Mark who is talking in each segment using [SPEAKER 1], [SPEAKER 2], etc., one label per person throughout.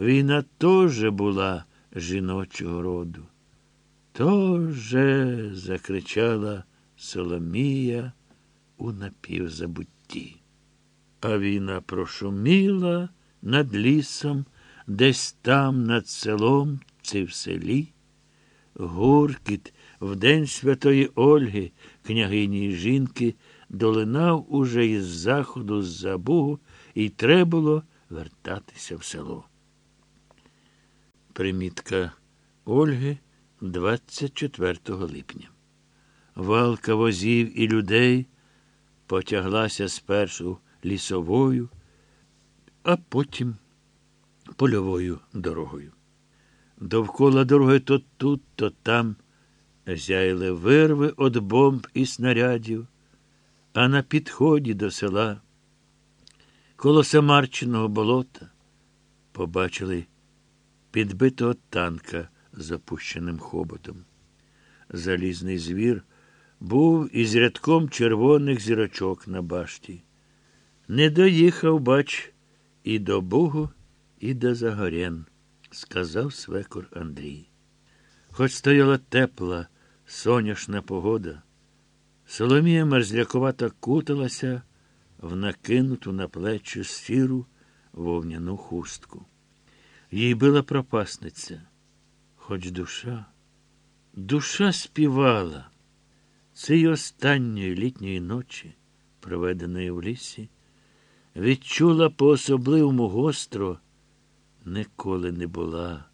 [SPEAKER 1] Війна теж була жіночого роду. Тоже, закричала Соломія у напівзабутті. А війна прошуміла над лісом, десь там, над селом чи в селі. Гуркіт в день святої Ольги, княгині жінки, долинав уже із заходу з-за Бугу, і треба було вертатися в село. Примітка Ольги 24 липня. Валка возів і людей потяглася спершу лісовою, а потім польовою дорогою. Довкола дороги то тут, то там зяяли вирви від бомб і снарядів, а на підході до села, коло Самарчиного болота, побачили підбитого танка з опущеним хоботом. Залізний звір був із рядком червоних зірочок на башті. Не доїхав, бач, і до Бугу, і до Загорян, сказав свекор Андрій. Хоч стояла тепла, соняшна погода, Соломія мерзлякувато куталася в накинуту на плечі сіру вовняну хустку. Їй била пропасниця, хоч душа, душа співала. Цієї останньої літньої ночі, проведеної в лісі, відчула по особливому гостро, ніколи не була,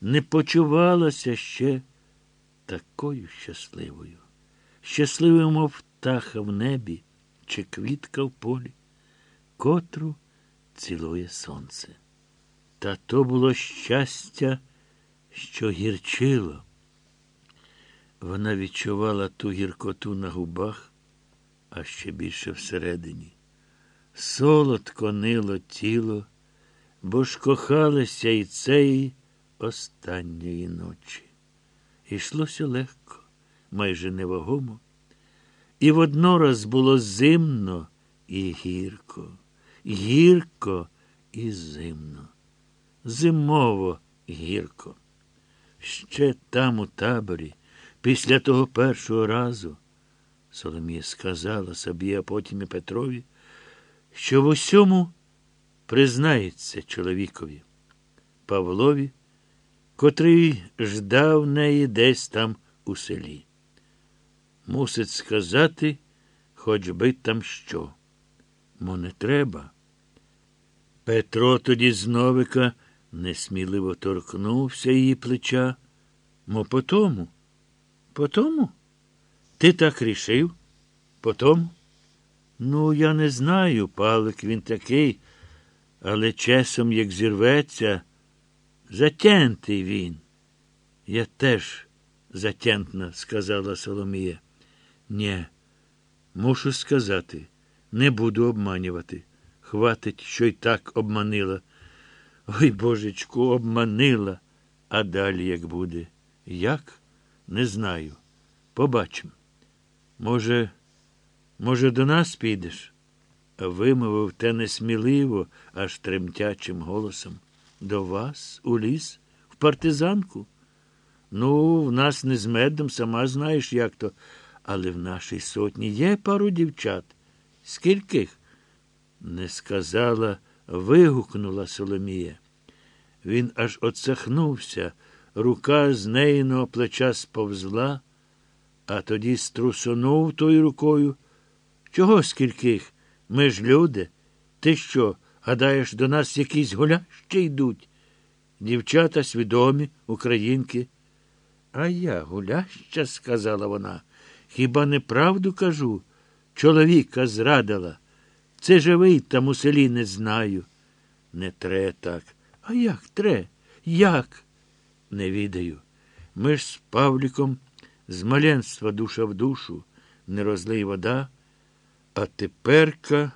[SPEAKER 1] не почувалася ще такою щасливою, щасливою, мов птаха в небі чи квітка в полі, котру цілує сонце. Та то було щастя, що гірчило. Вона відчувала ту гіркоту на губах, а ще більше всередині. Солодко нило тіло, бо ж кохалися і цеї останньої ночі. Ішлося легко, майже невагомо, і воднораз було зимно і гірко, гірко і зимно, зимово гірко. Ще там, у таборі, після того першого разу, Соломія сказала собі, а потім і Петрові, що в усьому признається чоловікові, Павлові, котрий ждав неї десь там у селі. Мусить сказати, хоч би там що. Мо не треба. Петро тоді з новика несміливо торкнувся її плеча. Мо по тому? По тому? Ти так рішив? По тому? Ну, я не знаю, палик він такий, але часом, як зірветься, затянтий він. Я теж затянтна, сказала Соломія. Нє, мушу сказати, не буду обманювати. Хватить, що й так обманила. Ой, божечку, обманила. А далі як буде? Як? Не знаю. Побачимо. Може, може, до нас підеш? Вимовив те несміливо, аж тремтячим голосом. До вас, у ліс, в партизанку? Ну, в нас не з медом, сама знаєш, як то. Але в нашій сотні є пару дівчат. Скільких? Не сказала, вигукнула Соломія. Він аж оцехнувся, рука з неїного плеча сповзла, а тоді струсонув тою рукою. Чого скільких? Ми ж люди. Ти що, гадаєш, до нас якісь гулящі йдуть? Дівчата свідомі, українки. А я гуляща, сказала вона. Хіба не правду кажу? Чоловіка зрадила. Це живий там у селі не знаю. Не тре так. А як тре? Як? Не відаю. Ми ж з Павліком з маленства душа в душу, не розлий вода, а теперка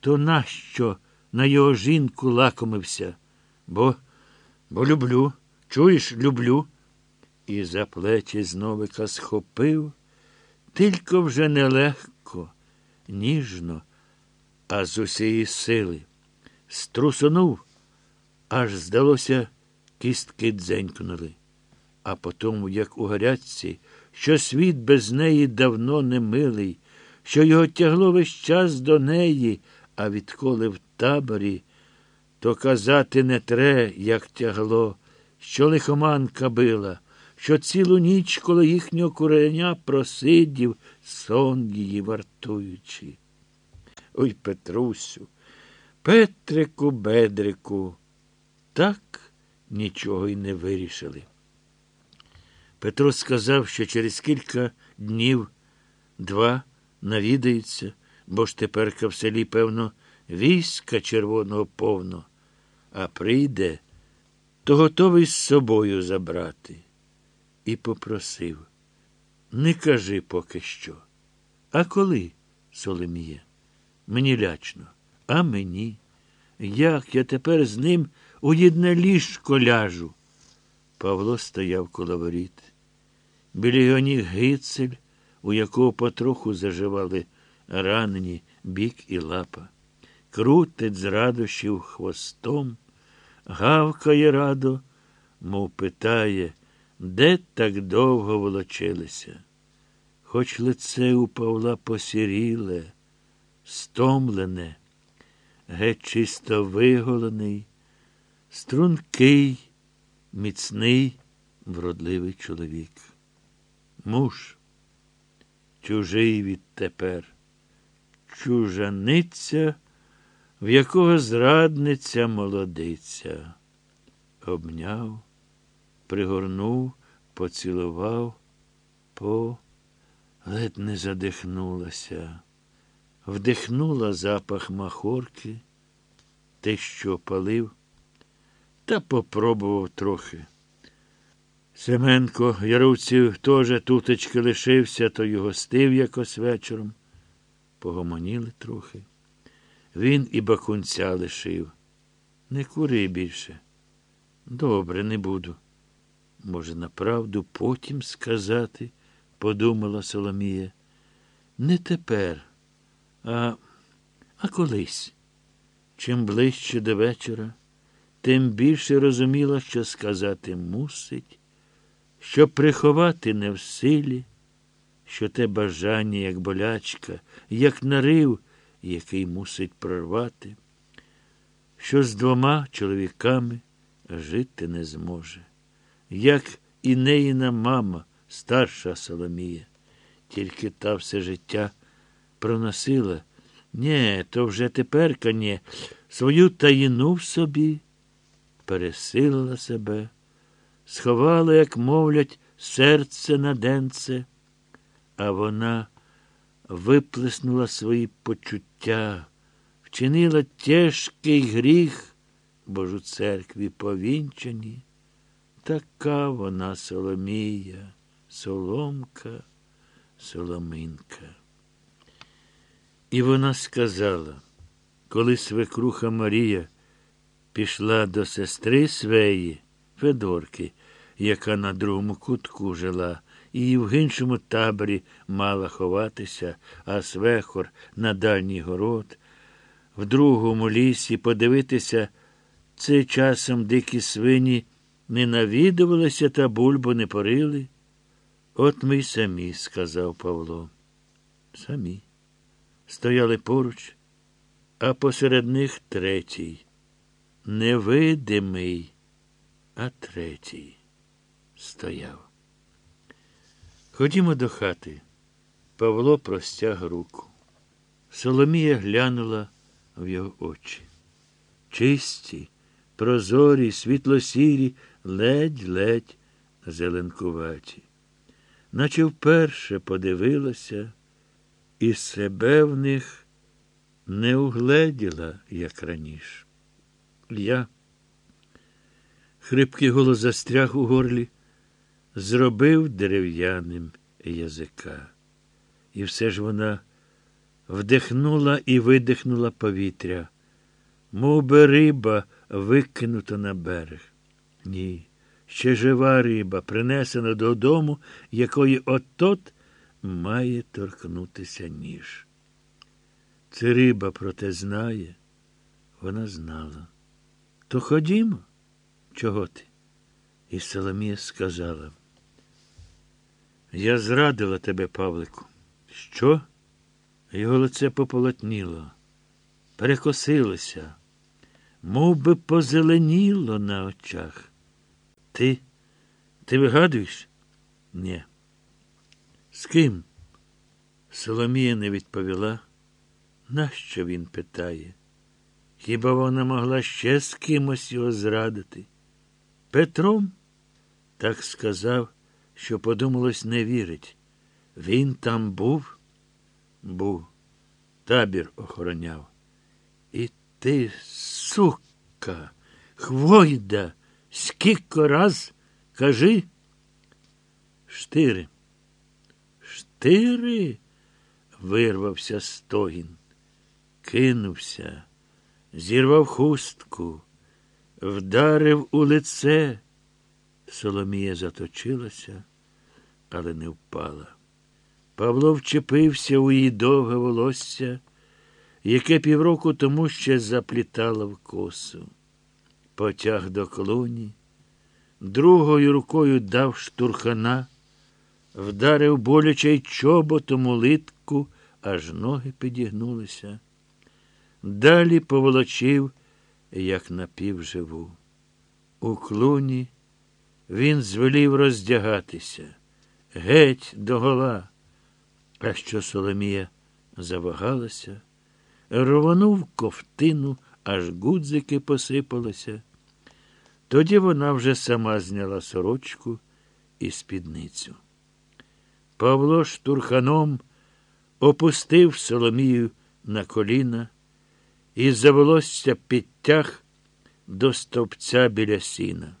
[SPEAKER 1] то нащо на його жінку лакомився? Бо, бо люблю, чуєш, люблю. І за плечі зновика схопив, тільки вже нелегко, ніжно, а з усієї сили. Струсонув, аж здалося, кістки дзенькнули. А потому, як у гарячці, що світ без неї давно не милий, що його тягло весь час до неї, а відколи в таборі, то казати не тре, як тягло, що лихоманка била, що цілу ніч коло їхнього куреня просидів, сон її вартуючи. Ой, Петрусю, Петрику, Бедрику, так нічого й не вирішили. Петро сказав, що через кілька днів два навідається, бо ж теперка в селі, певно, війська червоного повно, а прийде, то готовий з собою забрати. І попросив не кажи поки що. А коли, Соломіє? Мені лячно, а мені. Як я тепер з ним у єдне ліжко ляжу? Павло стояв коло воріт. Біля його ніг гицель, у якого потроху заживали ранені бік і лапа. Крутить з радощів хвостом, гавкає радо, мов питає, де так довго волочилися. Хоч лице у Павла посіріле, стомлене, геть чисто виголений, стрункий, міцний, вродливий чоловік. Муж, чужий відтепер, чужаниця, в якого зрадниця молодиця, обняв, пригорнув, поцілував, по ледь не задихнулася, вдихнула запах махорки, те, що палив, та попробував трохи. Семенко Яровців теж тутечки лишився, то й гостив якось вечором. Погомоніли трохи. Він і бакунця лишив. Не кури більше. Добре, не буду. Може, направду потім сказати, подумала Соломія. Не тепер, а, а колись. Чим ближче до вечора, тим більше розуміла, що сказати мусить, що приховати не в силі, що те бажання, як болячка, як нарив, який мусить прорвати, що з двома чоловіками жити не зможе, як і неїна мама, старша Соломія, тільки та все життя проносила. Нє, то вже теперка ні, свою таїну в собі, пересилила себе, сховала, як мовлять, серце на денце, а вона виплеснула свої почуття, вчинила тяжкий гріх, бо ж у церкві повінчані. Така вона Соломія, соломка, соломинка. І вона сказала, коли свекруха Марія пішла до сестри своєї, Федорки, яка на другому кутку жила, і в іншому таборі мала ховатися, а свехор на дальній город, в другому лісі подивитися, це часом дикі свині не навідувалися та бульбу не порили. От ми й самі, сказав Павло. Самі. Стояли поруч, а посеред них третій. Невидимий, а третій стояв. Ходімо до хати. Павло простяг руку. Соломія глянула в його очі. Чисті, прозорі, світло-сірі, ледь-ледь зеленкуваті. Наче вперше подивилася, і себе в них не угледіла, як раніше. Я, хрипкий голос застряг у горлі зробив дерев'яним язика. І все ж вона вдихнула і видихнула повітря, мов би риба викинута на берег. Ні, ще жива риба, принесена додому, якої от-от має торкнутися ніж. Це риба проте знає, вона знала. То ходімо. Чого ти? І Соломія сказала. Я зрадила тебе, Павлику. Що? Його лице пополотніло, перекосилося, мов би позеленіло на очах. Ти? Ти вигадуєш? Ні. З ким? Соломія не відповіла. Нащо він питає? Хіба вона могла ще з кимось його зрадити? Петром? Так сказав, що подумалось, не вірить. Він там був? Був. Табір охороняв. І ти, сука, хвойда, скільки раз кажи? Штири. Штири? вирвався стогін. Кинувся, зірвав хустку, вдарив у лице. Соломія заточилася, але не впала. Павло вчепився у її довге волосся, яке півроку тому ще заплітало в косу. Потяг до клуні, другою рукою дав штурхана, вдарив боляче й чоботом у литку, аж ноги підігнулися. Далі поволочив, як напівживу. У клуні він звелів роздягатися, геть догола. А що Соломія завагалася, рвонув ковтину, аж гудзики посипалися. Тоді вона вже сама зняла сорочку і спідницю. Павло штурханом опустив Соломію на коліна і за волосся підтяг до стовпця біля сіна.